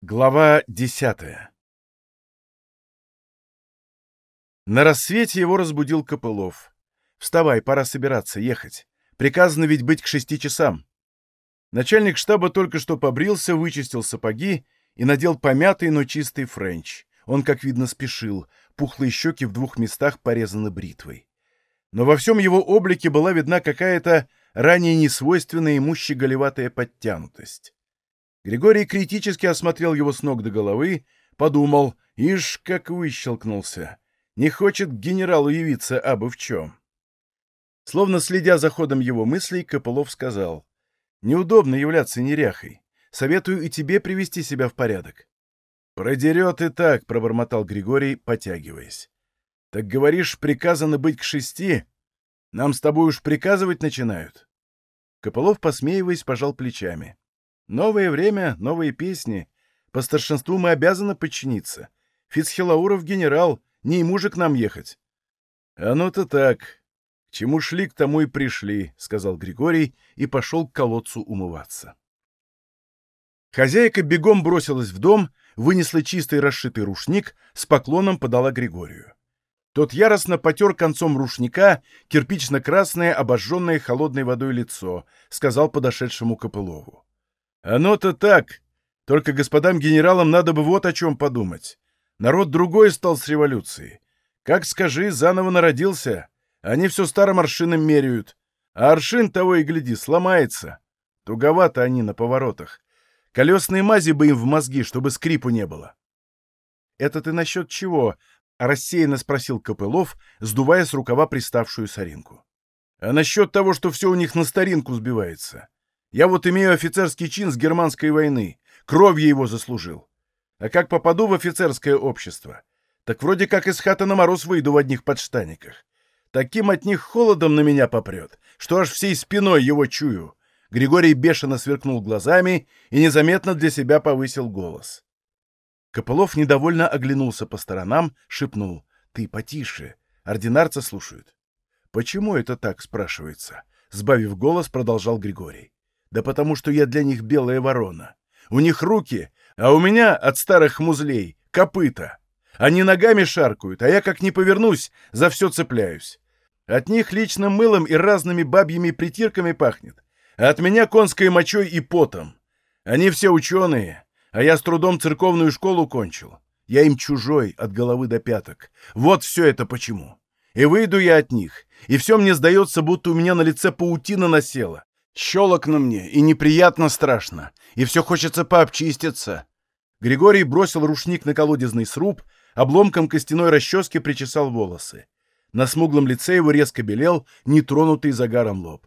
Глава десятая На рассвете его разбудил Копылов. «Вставай, пора собираться, ехать. Приказано ведь быть к шести часам». Начальник штаба только что побрился, вычистил сапоги и надел помятый, но чистый френч. Он, как видно, спешил. Пухлые щеки в двух местах порезаны бритвой. Но во всем его облике была видна какая-то ранее несвойственная ему щеголеватая подтянутость. Григорий критически осмотрел его с ног до головы, подумал, ишь, как выщелкнулся. Не хочет к генералу явиться, абы в чем. Словно следя за ходом его мыслей, Копылов сказал, «Неудобно являться неряхой. Советую и тебе привести себя в порядок». «Продерет и так», — пробормотал Григорий, потягиваясь. «Так говоришь, приказано быть к шести? Нам с тобой уж приказывать начинают?» Копылов, посмеиваясь, пожал плечами. Новое время, новые песни. По старшинству мы обязаны подчиниться. Фицхелауров генерал, не ему же к нам ехать. А ну-то так. К чему шли, к тому и пришли, сказал Григорий и пошел к колодцу умываться. Хозяйка бегом бросилась в дом, вынесла чистый расшитый рушник, с поклоном подала Григорию. Тот яростно потер концом рушника кирпично-красное, обожженное холодной водой лицо, сказал подошедшему Копылову. Оно-то так. Только господам генералам надо бы вот о чем подумать. Народ другой стал с революцией. Как скажи, заново народился. Они все старым аршином меряют. А аршин того и гляди, сломается. Туговато они на поворотах. Колесные мази бы им в мозги, чтобы скрипу не было. — Это ты насчет чего? — рассеянно спросил Копылов, сдувая с рукава приставшую соринку. — А насчет того, что все у них на старинку сбивается. Я вот имею офицерский чин с германской войны. Кровью его заслужил. А как попаду в офицерское общество? Так вроде как из хаты на мороз выйду в одних подштаниках. Таким от них холодом на меня попрет, что аж всей спиной его чую. Григорий бешено сверкнул глазами и незаметно для себя повысил голос. Копылов недовольно оглянулся по сторонам, шепнул. «Ты потише. Ординарца слушают». «Почему это так?» — спрашивается. Сбавив голос, продолжал Григорий. Да потому что я для них белая ворона. У них руки, а у меня от старых музлей копыта. Они ногами шаркают, а я как не повернусь, за все цепляюсь. От них личным мылом и разными бабьими притирками пахнет, а от меня конской мочой и потом. Они все ученые, а я с трудом церковную школу кончил. Я им чужой от головы до пяток. Вот все это почему. И выйду я от них, и все мне сдается, будто у меня на лице паутина насела. Щелокно мне, и неприятно страшно, и все хочется пообчиститься. Григорий бросил рушник на колодезный сруб, обломком костяной расчески причесал волосы. На смуглом лице его резко белел, нетронутый загаром лоб.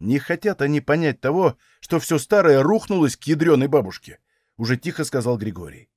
Не хотят они понять того, что все старое рухнулось к ядреной бабушке, — уже тихо сказал Григорий.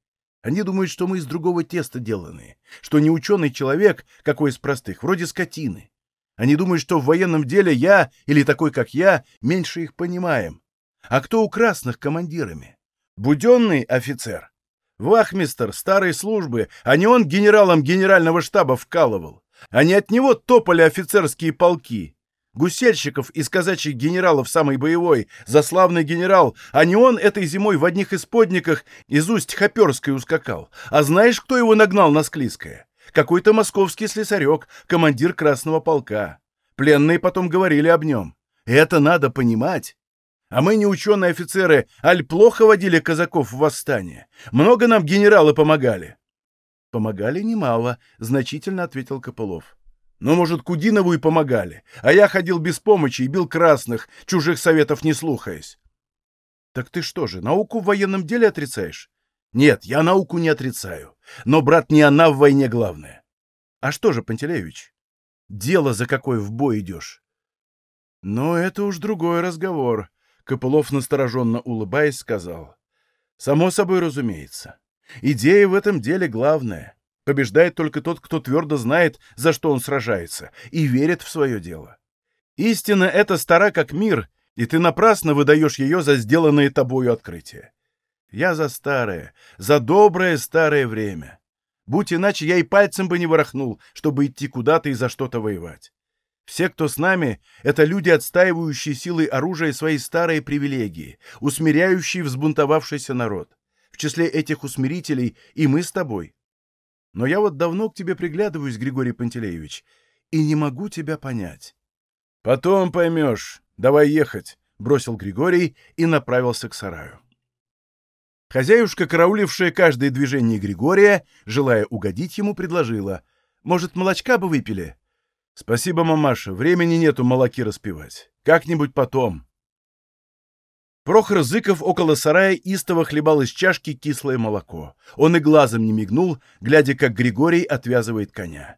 Они думают, что мы из другого теста деланные, что не ученый человек, какой из простых, вроде скотины. Они думают, что в военном деле я, или такой, как я, меньше их понимаем. А кто у красных командирами? Буденный офицер. Вахмистер старой службы, а не он генералом генерального штаба вкалывал. А не от него топали офицерские полки. Гусельщиков из казачьих генералов самый боевой, заславный генерал, а не он этой зимой в одних исподниках из усть Хоперской ускакал. А знаешь, кто его нагнал на Склизкое? Какой-то московский слесарек, командир Красного полка. Пленные потом говорили об нем. Это надо понимать. А мы не ученые офицеры, аль плохо водили казаков в восстание. Много нам генералы помогали. Помогали немало, значительно ответил Копылов. Ну, может, Кудинову и помогали. А я ходил без помощи и бил красных, чужих советов не слухаясь. Так ты что же, науку в военном деле отрицаешь? Нет, я науку не отрицаю. Но, брат, не она в войне главное. А что же, Пантелеевич? Дело, за какое в бой идешь. Но это уж другой разговор. Копылов, настороженно улыбаясь, сказал. Само собой разумеется. Идея в этом деле главная. Побеждает только тот, кто твердо знает, за что он сражается, и верит в свое дело. Истина эта стара как мир, и ты напрасно выдаешь ее за сделанное тобою открытие. Я за старое, за доброе старое время. Будь иначе, я и пальцем бы не ворохнул, чтобы идти куда-то и за что-то воевать. Все, кто с нами, это люди, отстаивающие силой оружия свои старые привилегии, усмиряющие взбунтовавшийся народ. В числе этих усмирителей и мы с тобой. Но я вот давно к тебе приглядываюсь, Григорий Пантелеевич, и не могу тебя понять. — Потом поймешь. Давай ехать, — бросил Григорий и направился к сараю. Хозяюшка, караулившая каждое движение Григория, желая угодить ему, предложила. «Может, молочка бы выпили?» «Спасибо, мамаша, времени нету молоки распивать. Как-нибудь потом». Прохор Зыков около сарая истово хлебал из чашки кислое молоко. Он и глазом не мигнул, глядя, как Григорий отвязывает коня.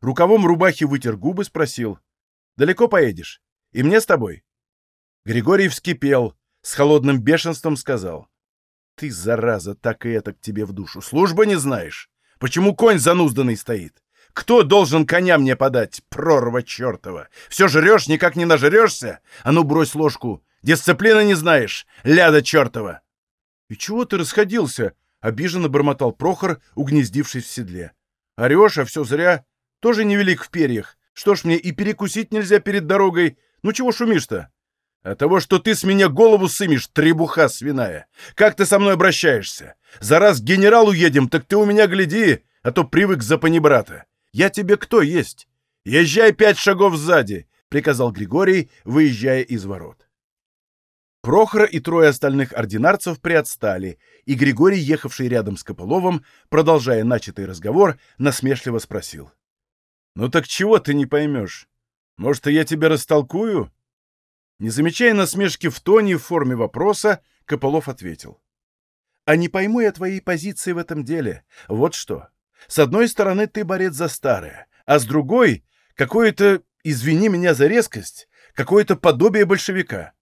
Рукавом рубахи вытер губы, спросил. «Далеко поедешь? И мне с тобой?» Григорий вскипел, с холодным бешенством сказал. Ты, зараза, так и это к тебе в душу. Службы не знаешь? Почему конь занузданный стоит? Кто должен коня мне подать, прорва чертова? Все жрешь, никак не нажрешься? А ну, брось ложку. Дисциплины не знаешь, ляда чертова. И чего ты расходился? Обиженно бормотал Прохор, угнездившись в седле. Орешь, а все зря. Тоже невелик в перьях. Что ж мне и перекусить нельзя перед дорогой? Ну чего шумишь-то? От того, что ты с меня голову сымешь, требуха свиная. Как ты со мной обращаешься? За раз к генералу едем, так ты у меня гляди, а то привык за панибрата. Я тебе кто есть? Езжай пять шагов сзади, — приказал Григорий, выезжая из ворот. Прохор и трое остальных ординарцев приотстали, и Григорий, ехавший рядом с Копыловым, продолжая начатый разговор, насмешливо спросил. — Ну так чего ты не поймешь? Может, я тебя растолкую? Не замечая насмешки в тоне и в форме вопроса, Копылов ответил. «А не пойму я твоей позиции в этом деле. Вот что. С одной стороны, ты борец за старое, а с другой — какое-то, извини меня за резкость, какое-то подобие большевика».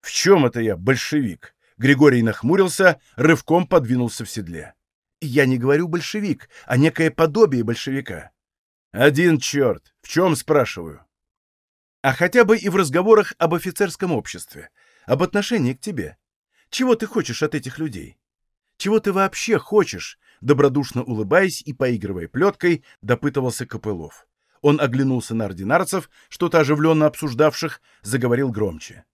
«В чем это я, большевик?» Григорий нахмурился, рывком подвинулся в седле. «Я не говорю большевик, а некое подобие большевика». «Один черт! В чем, спрашиваю?» А хотя бы и в разговорах об офицерском обществе, об отношении к тебе. Чего ты хочешь от этих людей? Чего ты вообще хочешь? Добродушно улыбаясь и поигрывая плеткой, допытывался Копылов. Он оглянулся на ординарцев, что-то оживленно обсуждавших, заговорил громче.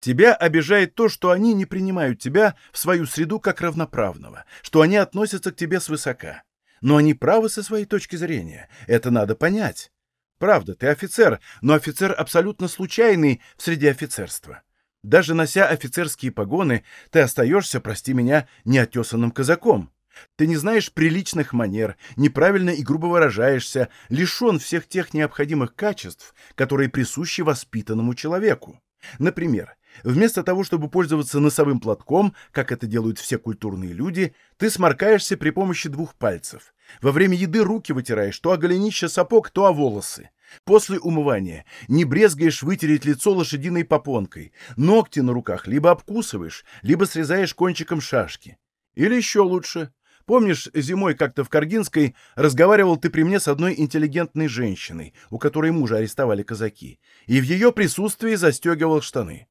Тебя обижает то, что они не принимают тебя в свою среду как равноправного, что они относятся к тебе свысока. Но они правы со своей точки зрения, это надо понять. Правда, ты офицер, но офицер абсолютно случайный в среде офицерства. Даже нося офицерские погоны, ты остаешься, прости меня, неотесанным казаком. Ты не знаешь приличных манер, неправильно и грубо выражаешься, лишен всех тех необходимых качеств, которые присущи воспитанному человеку. Например, вместо того, чтобы пользоваться носовым платком, как это делают все культурные люди, ты сморкаешься при помощи двух пальцев. Во время еды руки вытираешь то о голенище сапог, то о волосы. После умывания не брезгаешь вытереть лицо лошадиной попонкой. Ногти на руках либо обкусываешь, либо срезаешь кончиком шашки. Или еще лучше. Помнишь, зимой как-то в Каргинской разговаривал ты при мне с одной интеллигентной женщиной, у которой мужа арестовали казаки, и в ее присутствии застегивал штаны.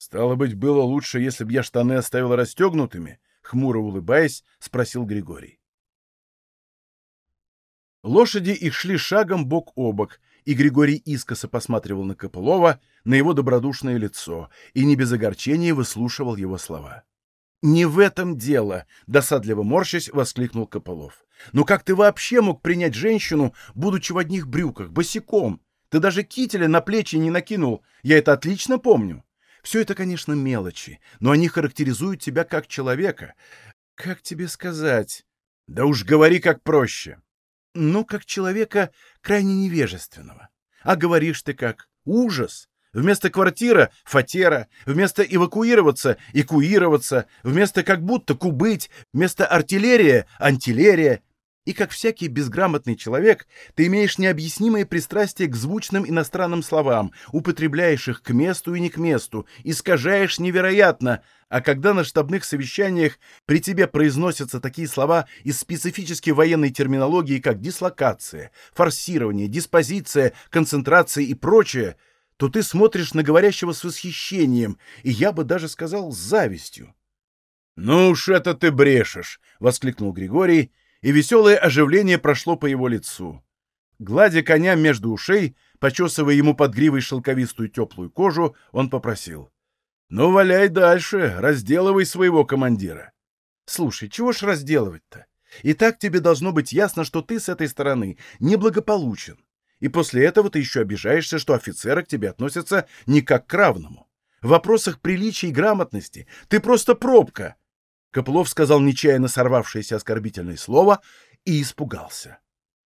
«Стало быть, было лучше, если б я штаны оставил расстегнутыми?» — хмуро улыбаясь, спросил Григорий. Лошади их шли шагом бок о бок, и Григорий искоса посматривал на Копылова, на его добродушное лицо, и не без огорчения выслушивал его слова. «Не в этом дело!» — досадливо морщась, воскликнул Копылов. «Ну как ты вообще мог принять женщину, будучи в одних брюках, босиком? Ты даже кителя на плечи не накинул, я это отлично помню. Все это, конечно, мелочи, но они характеризуют тебя как человека. Как тебе сказать? Да уж говори как проще!» Ну, как человека крайне невежественного. А говоришь ты как? Ужас! Вместо квартира — фатера, вместо эвакуироваться — экуироваться, вместо как будто кубыть, вместо артиллерия — антилерия. И как всякий безграмотный человек, ты имеешь необъяснимое пристрастие к звучным иностранным словам, употребляешь их к месту и не к месту, искажаешь невероятно, а когда на штабных совещаниях при тебе произносятся такие слова из специфической военной терминологии, как дислокация, форсирование, диспозиция, концентрация и прочее, то ты смотришь на говорящего с восхищением, и я бы даже сказал, с завистью. «Ну уж это ты брешешь!» — воскликнул Григорий, и веселое оживление прошло по его лицу. Гладя коня между ушей, почесывая ему под гривой шелковистую теплую кожу, он попросил. Ну, валяй дальше, разделывай своего командира. Слушай, чего ж разделывать-то? И так тебе должно быть ясно, что ты с этой стороны неблагополучен. И после этого ты еще обижаешься, что офицеры к тебе относятся не как к равному. В вопросах приличия и грамотности ты просто пробка. Копылов сказал нечаянно сорвавшееся оскорбительное слово и испугался.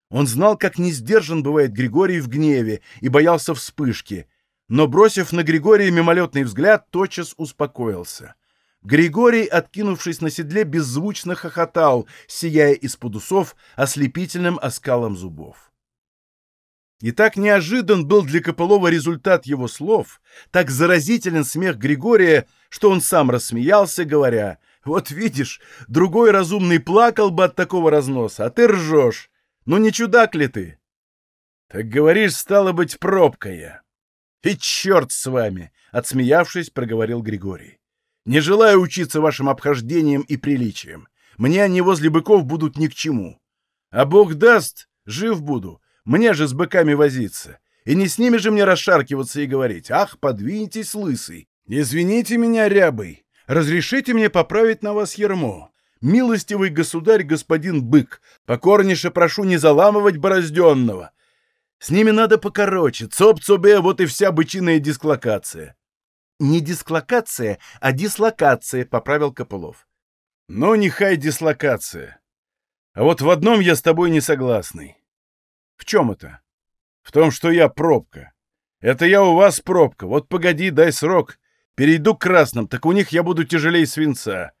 Он знал, как несдержан бывает Григорий в гневе и боялся вспышки, но, бросив на Григория мимолетный взгляд, тотчас успокоился. Григорий, откинувшись на седле, беззвучно хохотал, сияя из-под усов ослепительным оскалом зубов. И так неожидан был для Копылова результат его слов, так заразителен смех Григория, что он сам рассмеялся, говоря, «Вот видишь, другой разумный плакал бы от такого разноса, а ты ржешь. Ну не чудак ли ты?» «Так говоришь, стало быть, пробка я». «И черт с вами!» — отсмеявшись, проговорил Григорий. Не желаю учиться вашим обхождениям и приличиям. Мне они возле быков будут ни к чему. А Бог даст, жив буду. Мне же с быками возиться. И не с ними же мне расшаркиваться и говорить, ах, подвиньтесь, лысый. Извините меня, рябый. Разрешите мне поправить на вас ермо. Милостивый государь, господин бык, покорнейше прошу не заламывать борозденного. С ними надо покороче, цоп-цобе, вот и вся бычиная дисклокация. «Не дислокация, а дислокация», — поправил Копылов. «Ну, нехай дислокация. А вот в одном я с тобой не согласный». «В чем это?» «В том, что я пробка. Это я у вас пробка. Вот погоди, дай срок. Перейду к красным, так у них я буду тяжелее свинца.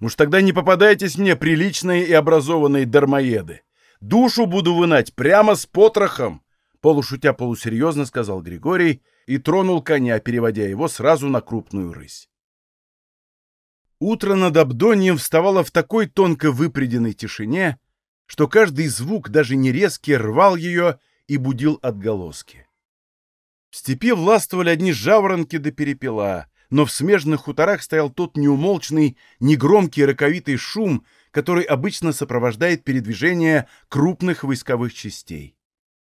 Уж тогда не попадайтесь мне, приличные и образованные дармоеды. Душу буду вынать прямо с потрохом!» Полушутя полусерьезно сказал Григорий — и тронул коня, переводя его сразу на крупную рысь. Утро над Абдонием вставало в такой тонко выпреденной тишине, что каждый звук, даже не резкий, рвал ее и будил отголоски. В степи властвовали одни жаворонки до да перепела, но в смежных хуторах стоял тот неумолчный, негромкий роковитый шум, который обычно сопровождает передвижение крупных войсковых частей.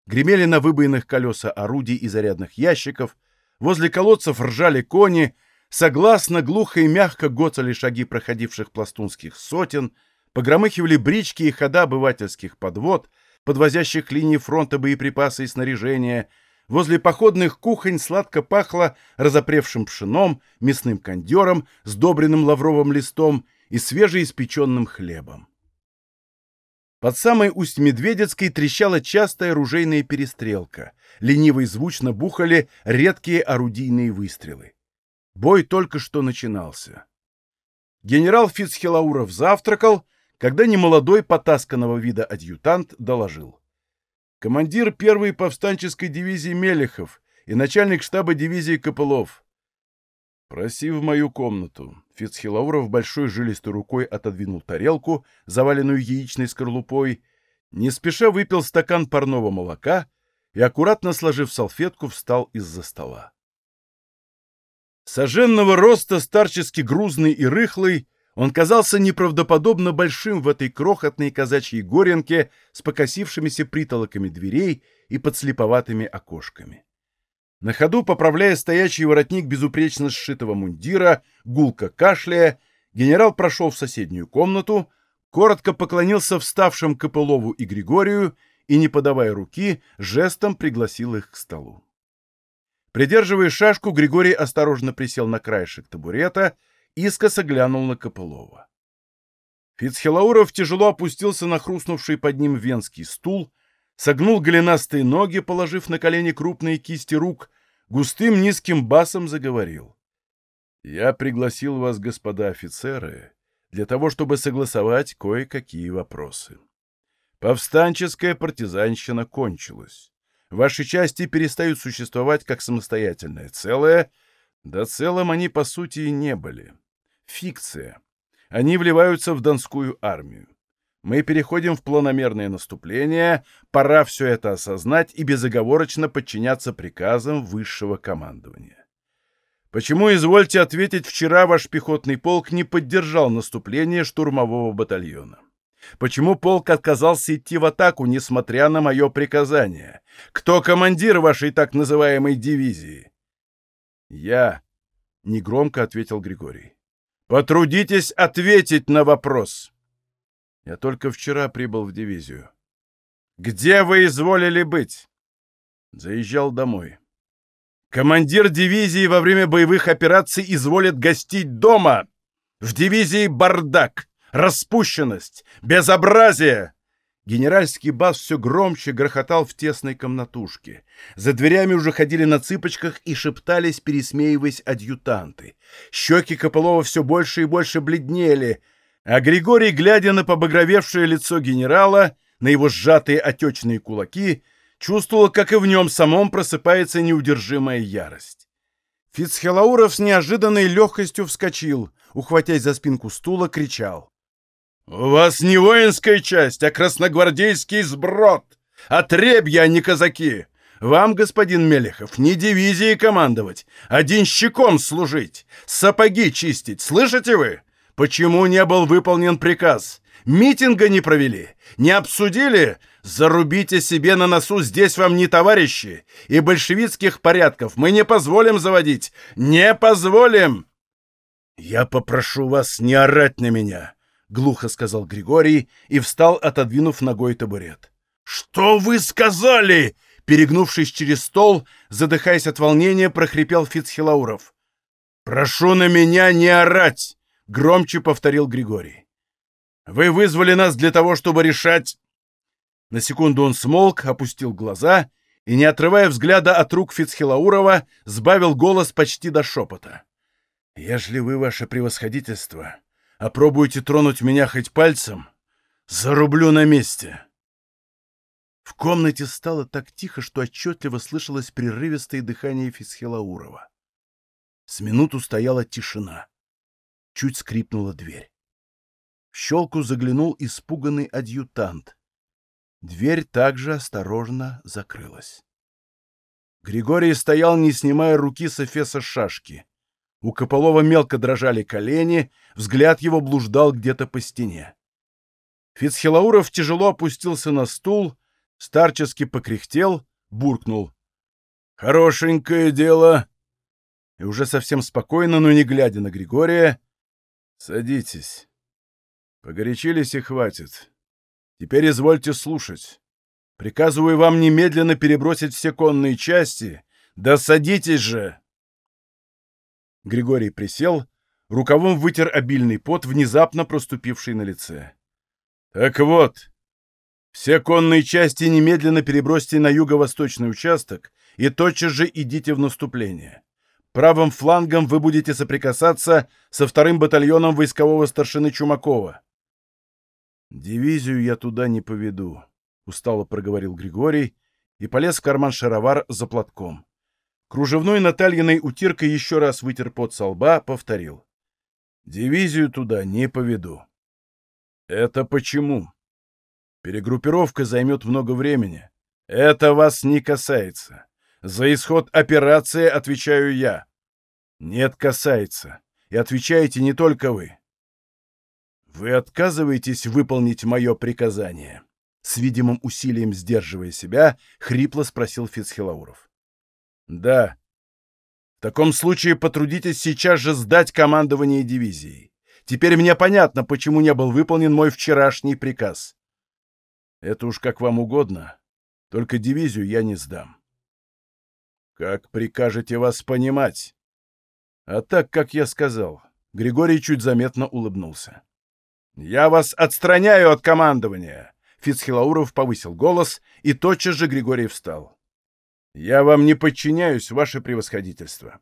Гремели на выбоинах колеса орудий и зарядных ящиков, возле колодцев ржали кони, согласно глухо и мягко гоцали шаги проходивших пластунских сотен, погромыхивали брички и хода обывательских подвод, подвозящих линии фронта боеприпасы и снаряжения, возле походных кухонь сладко пахло разопревшим пшеном, мясным кондером, сдобренным лавровым листом и свежеиспеченным хлебом. Под самой Усть-Медведецкой трещала частая ружейная перестрелка. Лениво и звучно бухали редкие орудийные выстрелы. Бой только что начинался. Генерал Фицхелауров завтракал, когда немолодой потасканного вида адъютант доложил. Командир первой повстанческой дивизии Мелехов и начальник штаба дивизии Копылов. «Проси в мою комнату». Фицхилауров большой жилистой рукой отодвинул тарелку, заваленную яичной скорлупой, не спеша выпил стакан парного молока и, аккуратно сложив салфетку, встал из-за стола. Соженного роста, старчески грузный и рыхлый, он казался неправдоподобно большим в этой крохотной казачьей горенке с покосившимися притолоками дверей и подслеповатыми окошками. На ходу, поправляя стоячий воротник безупречно сшитого мундира, гулко кашляя, генерал прошел в соседнюю комнату, коротко поклонился вставшим Копылову и Григорию и, не подавая руки, жестом пригласил их к столу. Придерживая шашку, Григорий осторожно присел на краешек табурета, искоса глянул на Копылова. Фицхелауров тяжело опустился на хрустнувший под ним венский стул, согнул голенастые ноги, положив на колени крупные кисти рук, густым низким басом заговорил. «Я пригласил вас, господа офицеры, для того, чтобы согласовать кое-какие вопросы. Повстанческая партизанщина кончилась. Ваши части перестают существовать как самостоятельное целое, да целым они, по сути, и не были. Фикция. Они вливаются в Донскую армию. Мы переходим в планомерное наступление, пора все это осознать и безоговорочно подчиняться приказам высшего командования. Почему, извольте ответить, вчера ваш пехотный полк не поддержал наступление штурмового батальона? Почему полк отказался идти в атаку, несмотря на мое приказание? Кто командир вашей так называемой дивизии? Я, — негромко ответил Григорий. «Потрудитесь ответить на вопрос!» «Я только вчера прибыл в дивизию». «Где вы изволили быть?» Заезжал домой. «Командир дивизии во время боевых операций изволит гостить дома! В дивизии бардак, распущенность, безобразие!» Генеральский бас все громче грохотал в тесной комнатушке. За дверями уже ходили на цыпочках и шептались, пересмеиваясь адъютанты. Щеки Копылова все больше и больше бледнели, а Григорий, глядя на побагровевшее лицо генерала, на его сжатые отечные кулаки, чувствовал, как и в нем самом просыпается неудержимая ярость. Фицхелауров с неожиданной легкостью вскочил, ухватясь за спинку стула, кричал. «У вас не воинская часть, а красногвардейский сброд! Отребья, а не казаки! Вам, господин Мелехов, не дивизией командовать, а денщиком служить, сапоги чистить, слышите вы? Почему не был выполнен приказ? Митинга не провели, не обсудили? Зарубите себе на носу, здесь вам не товарищи, и большевистских порядков мы не позволим заводить, не позволим!» «Я попрошу вас не орать на меня!» — глухо сказал Григорий и встал, отодвинув ногой табурет. «Что вы сказали?» Перегнувшись через стол, задыхаясь от волнения, прохрипел Фицхилауров. «Прошу на меня не орать!» — громче повторил Григорий. «Вы вызвали нас для того, чтобы решать...» На секунду он смолк, опустил глаза и, не отрывая взгляда от рук Фицхилаурова, сбавил голос почти до шепота. «Ежели вы, ваше превосходительство, опробуете тронуть меня хоть пальцем, зарублю на месте!» В комнате стало так тихо, что отчетливо слышалось прерывистое дыхание Фисхелаурова. С минуту стояла тишина. Чуть скрипнула дверь. В щелку заглянул испуганный адъютант. Дверь также осторожно закрылась. Григорий стоял, не снимая руки с эфеса шашки. У Кополова мелко дрожали колени, взгляд его блуждал где-то по стене. Фицхелауров тяжело опустился на стул, старчески покряхтел, буркнул. «Хорошенькое дело!» И уже совсем спокойно, но не глядя на Григория, «Садитесь. Погорячились и хватит. Теперь извольте слушать. Приказываю вам немедленно перебросить все конные части. Да садитесь же!» Григорий присел, рукавом вытер обильный пот, внезапно проступивший на лице. «Так вот, все конные части немедленно перебросьте на юго-восточный участок и тотчас же идите в наступление. Правым флангом вы будете соприкасаться со вторым батальоном войскового старшины Чумакова. «Дивизию я туда не поведу», — устало проговорил Григорий и полез в карман шаровар за платком. Кружевной Натальиной утиркой еще раз вытер пот со лба, повторил. «Дивизию туда не поведу». «Это почему?» Перегруппировка займет много времени. Это вас не касается. За исход операции отвечаю я. Нет, касается. И отвечаете не только вы. Вы отказываетесь выполнить мое приказание? С видимым усилием сдерживая себя, хрипло спросил Фицхилауров. Да. В таком случае потрудитесь сейчас же сдать командование дивизией. Теперь мне понятно, почему не был выполнен мой вчерашний приказ. Это уж как вам угодно. Только дивизию я не сдам. Как прикажете вас понимать? А так, как я сказал. Григорий чуть заметно улыбнулся. Я вас отстраняю от командования. Фицхилауров повысил голос, и тотчас же Григорий встал. «Я вам не подчиняюсь, ваше превосходительство».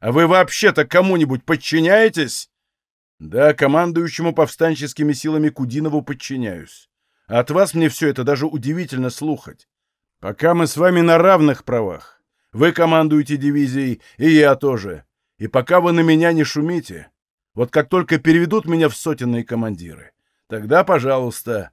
«А вы вообще-то кому-нибудь подчиняетесь?» «Да, командующему повстанческими силами Кудинову подчиняюсь. От вас мне все это даже удивительно слухать. Пока мы с вами на равных правах. Вы командуете дивизией, и я тоже. И пока вы на меня не шумите, вот как только переведут меня в сотенные командиры, тогда, пожалуйста.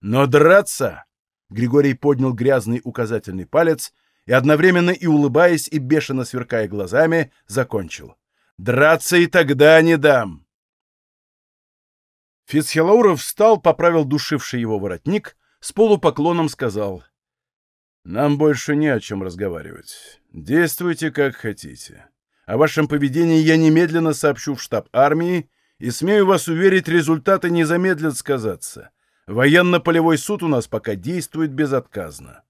Но драться...» Григорий поднял грязный указательный палец и, одновременно и улыбаясь, и бешено сверкая глазами, закончил. «Драться и тогда не дам!» Фицхелауров встал, поправил душивший его воротник, с полупоклоном сказал. «Нам больше не о чем разговаривать. Действуйте, как хотите. О вашем поведении я немедленно сообщу в штаб армии, и, смею вас уверить, результаты не замедлят сказаться. Военно-полевой суд у нас пока действует безотказно.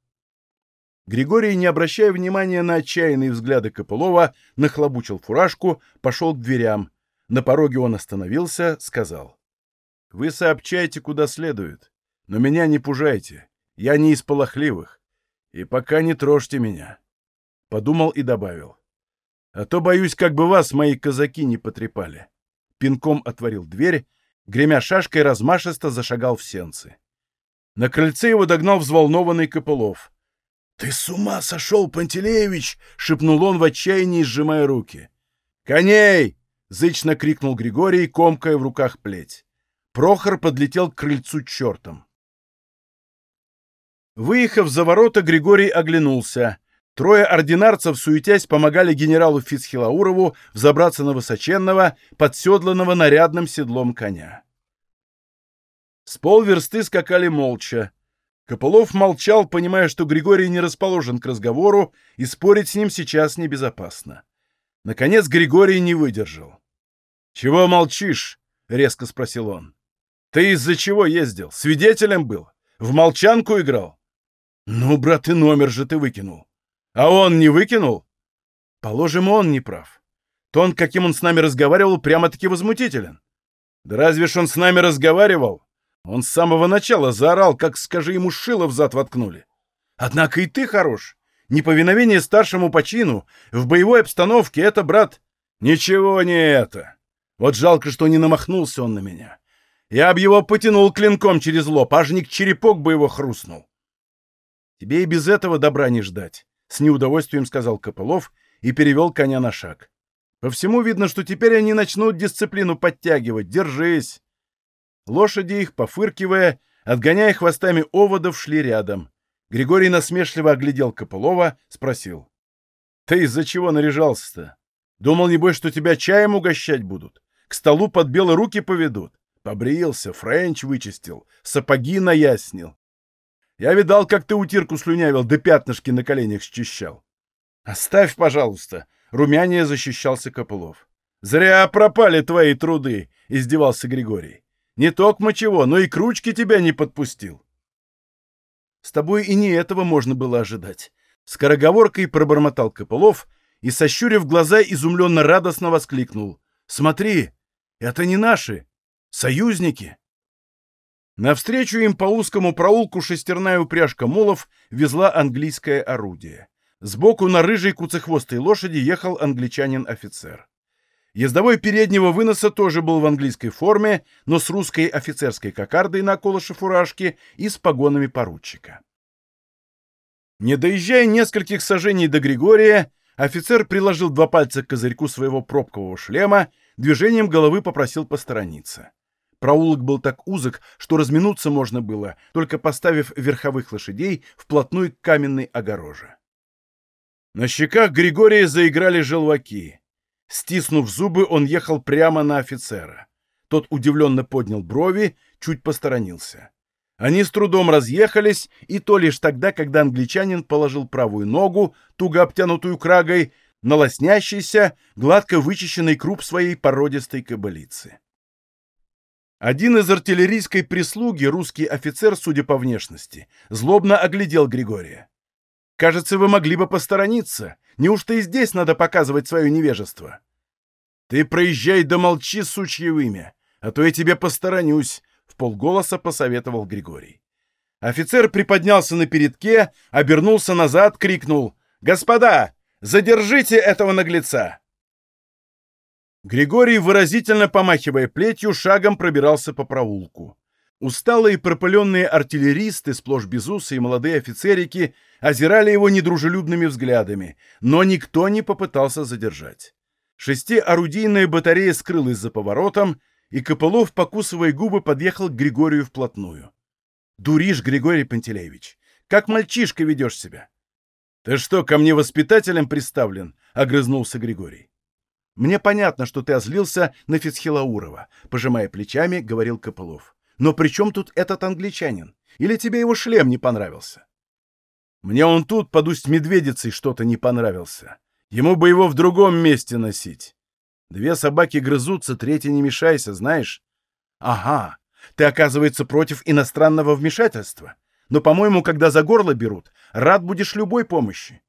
Григорий, не обращая внимания на отчаянные взгляды Копылова, нахлобучил фуражку, пошел к дверям. На пороге он остановился, сказал. — Вы сообщайте, куда следует, но меня не пужайте, я не из полохливых, и пока не трожьте меня. Подумал и добавил. — А то, боюсь, как бы вас мои казаки не потрепали. Пинком отворил дверь, гремя шашкой размашисто зашагал в сенцы. На крыльце его догнал взволнованный Копылов — «Ты с ума сошел, Пантелеевич!» — шепнул он в отчаянии, сжимая руки. «Коней!» — зычно крикнул Григорий, комкая в руках плеть. Прохор подлетел к крыльцу чертом. Выехав за ворота, Григорий оглянулся. Трое ординарцев, суетясь, помогали генералу Фицхилаурову взобраться на высоченного, подседланного нарядным седлом коня. С полверсты скакали молча. Копылов молчал, понимая, что Григорий не расположен к разговору, и спорить с ним сейчас небезопасно. Наконец Григорий не выдержал. «Чего молчишь?» — резко спросил он. «Ты из-за чего ездил? Свидетелем был? В молчанку играл?» «Ну, брат, и номер же ты выкинул. А он не выкинул?» «Положим, он не прав. Тон, каким он с нами разговаривал, прямо-таки возмутителен. Да разве ж он с нами разговаривал? Он с самого начала заорал, как, скажи ему, шило в зад воткнули. Однако и ты хорош. Неповиновение старшему по чину в боевой обстановке — это, брат, ничего не это. Вот жалко, что не намахнулся он на меня. Я б его потянул клинком через лоб, аж ник черепок бы его хрустнул. Тебе и без этого добра не ждать, — с неудовольствием сказал Копылов и перевел коня на шаг. По всему видно, что теперь они начнут дисциплину подтягивать. Держись. Лошади их, пофыркивая, отгоняя хвостами оводов, шли рядом. Григорий насмешливо оглядел Копылова, спросил. — Ты из-за чего наряжался-то? Думал, небось, что тебя чаем угощать будут? К столу под белые руки поведут? Побрился, френч вычистил, сапоги наяснил. Я видал, как ты утирку слюнявил, да пятнышки на коленях счищал. — Оставь, пожалуйста, — румянее защищался Копылов. — Зря пропали твои труды, — издевался Григорий. Не только чего, но и к ручке тебя не подпустил. С тобой и не этого можно было ожидать. Скороговоркой пробормотал Копылов и, сощурив глаза, изумленно радостно воскликнул. «Смотри, это не наши, союзники!» Навстречу им по узкому проулку шестерная упряжка молов везла английское орудие. Сбоку на рыжей куцехвостой лошади ехал англичанин-офицер. Ездовой переднего выноса тоже был в английской форме, но с русской офицерской кокардой на колыше фуражки и с погонами поручика. Не доезжая нескольких сажений до Григория, офицер приложил два пальца к козырьку своего пробкового шлема, движением головы попросил посторониться. Проулок был так узок, что разминуться можно было, только поставив верховых лошадей вплотную к каменной огороже. На щеках Григория заиграли желваки. Стиснув зубы, он ехал прямо на офицера. Тот удивленно поднял брови, чуть посторонился. Они с трудом разъехались, и то лишь тогда, когда англичанин положил правую ногу, туго обтянутую крагой, на лоснящийся, гладко вычищенный круп своей породистой кобылицы. Один из артиллерийской прислуги, русский офицер, судя по внешности, злобно оглядел Григория. «Кажется, вы могли бы посторониться. Неужто и здесь надо показывать свое невежество? Ты проезжай да молчи, сучье имя, а то я тебе посторонюсь, — в полголоса посоветовал Григорий. Офицер приподнялся на передке, обернулся назад, крикнул «Господа, задержите этого наглеца!» Григорий, выразительно помахивая плетью, шагом пробирался по проулку. Усталые пропыленные артиллеристы, сплошь безусые молодые офицерики, озирали его недружелюбными взглядами, но никто не попытался задержать. Шестиорудийная батарея скрылась за поворотом, и Копылов, покусывая губы, подъехал к Григорию вплотную. «Дуришь, Григорий Пантелеевич! Как мальчишка ведешь себя!» «Ты что, ко мне воспитателем приставлен?» — огрызнулся Григорий. «Мне понятно, что ты озлился на Фицхилаурова», — пожимая плечами, говорил Копылов. Но при чем тут этот англичанин? Или тебе его шлем не понравился? Мне он тут под усть медведицей что-то не понравился. Ему бы его в другом месте носить. Две собаки грызутся, третья не мешайся, знаешь? Ага, ты, оказывается, против иностранного вмешательства. Но, по-моему, когда за горло берут, рад будешь любой помощи.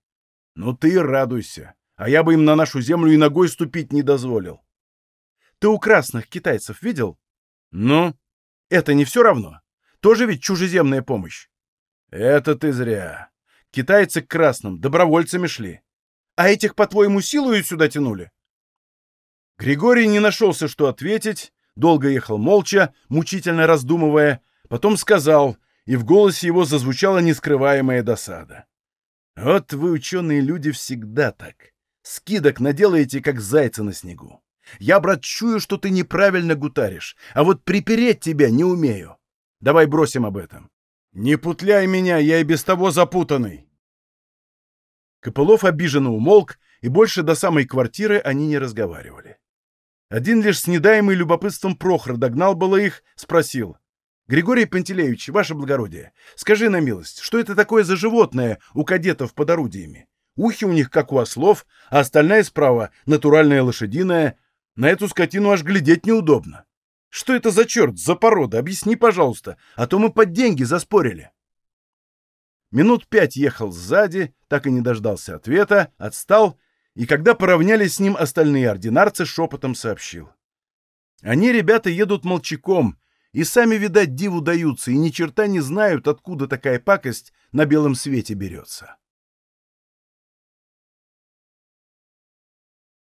Ну ты радуйся, а я бы им на нашу землю и ногой ступить не дозволил. Ты у красных китайцев видел? Ну? Это не все равно? Тоже ведь чужеземная помощь? Это ты зря. Китайцы к красным добровольцами шли. А этих, по-твоему, силою сюда тянули? Григорий не нашелся, что ответить, долго ехал молча, мучительно раздумывая, потом сказал, и в голосе его зазвучала нескрываемая досада. «Вот вы, ученые люди, всегда так. Скидок наделаете, как зайца на снегу. Я, брат, чую, что ты неправильно гутаришь, а вот припереть тебя не умею. Давай бросим об этом. Не путляй меня, я и без того запутанный. Копылов обиженно умолк, и больше до самой квартиры они не разговаривали. Один лишь с недаемой любопытством Прохор догнал было их, спросил. «Григорий Пантелеевич, ваше благородие, скажи на милость, что это такое за животное у кадетов под орудиями? Ухи у них, как у ослов, а остальная справа — натуральная лошадиная, на эту скотину аж глядеть неудобно. Что это за черт, за порода? Объясни, пожалуйста, а то мы под деньги заспорили. Минут пять ехал сзади, так и не дождался ответа, отстал, и когда поравнялись с ним остальные ординарцы, шепотом сообщил. Они, ребята, едут молчаком, и сами, видать, диву даются, и ни черта не знают, откуда такая пакость на белом свете берется.